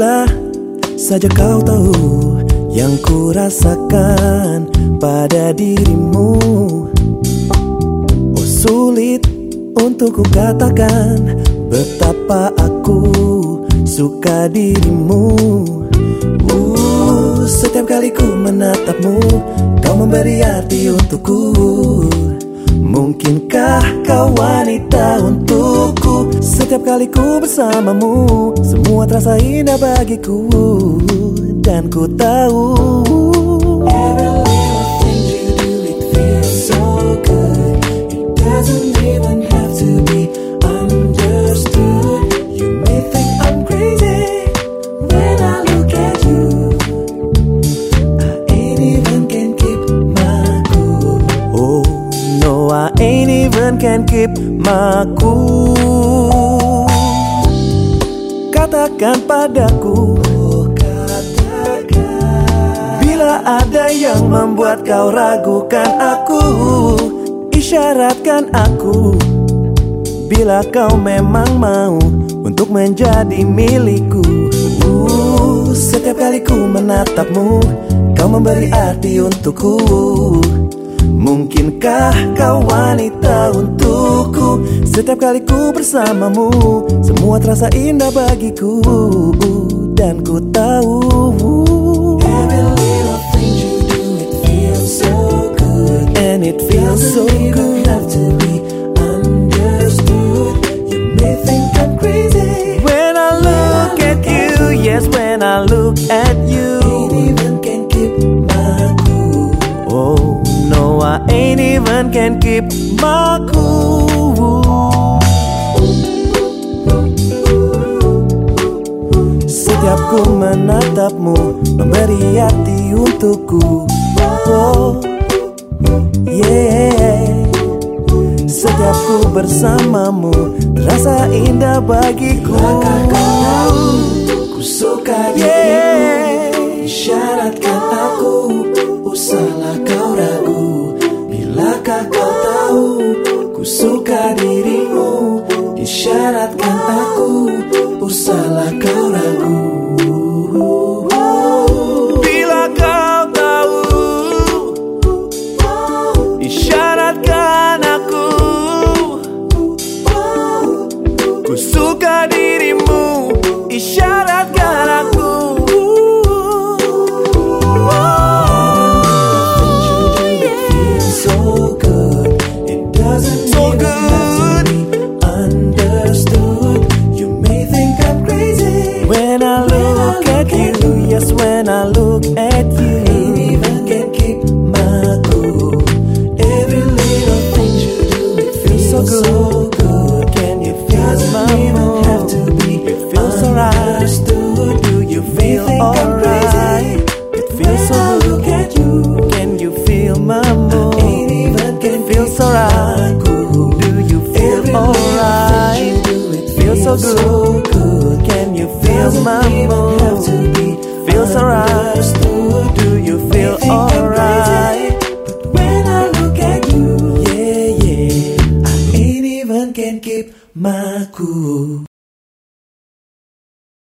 Bila saja kau tahu yang ku rasakan pada dirimu Oh sulit untuk ku katakan betapa aku suka dirimu. Uh, Setiap kali ku menatapmu kau memberi arti untukku Mungkinkah kau wanita untukku? Setiap kali ku bersamamu Semua terasa indah bagiku. Dan ku tahu can keep cool Katakan padaku Bila ada yang membuat kau ragukan aku Isyaratkan aku. Bila kau memang mau Untuk menjadi milikku uh, Setiap kali ku menatapmu Kau memberi arti untukku Mungkinkah kau wanita untukku? Setiap kali ku bersamamu Semua terasa indah bagiku. Dan ku tahu Every little thing you do it feels so good. And it feels so good ain't even can keep my cool Setiap ku menatapmu Memberi arti untukku. Oh Yeah. Setiap ku bersamamu Terasa indah bagiku. Ku suka yeah. Isyaratkan aku Usahlah Isyaratkan aku Usahlah kau ragu when I look at you, ain't even can keep my cool. Every little thing you do, it feels so good. good. Can you feel my mood? Have to be it feels alright. Do you feel alright? It feels so good. At you. Can you feel my mood? I Ain't even can feel so right. Do you feel alright? It feels so good. Can you feel my mood? that's alright. Do you feel alright? But when I look at you, yeah, yeah, I ain't even can keep my cool.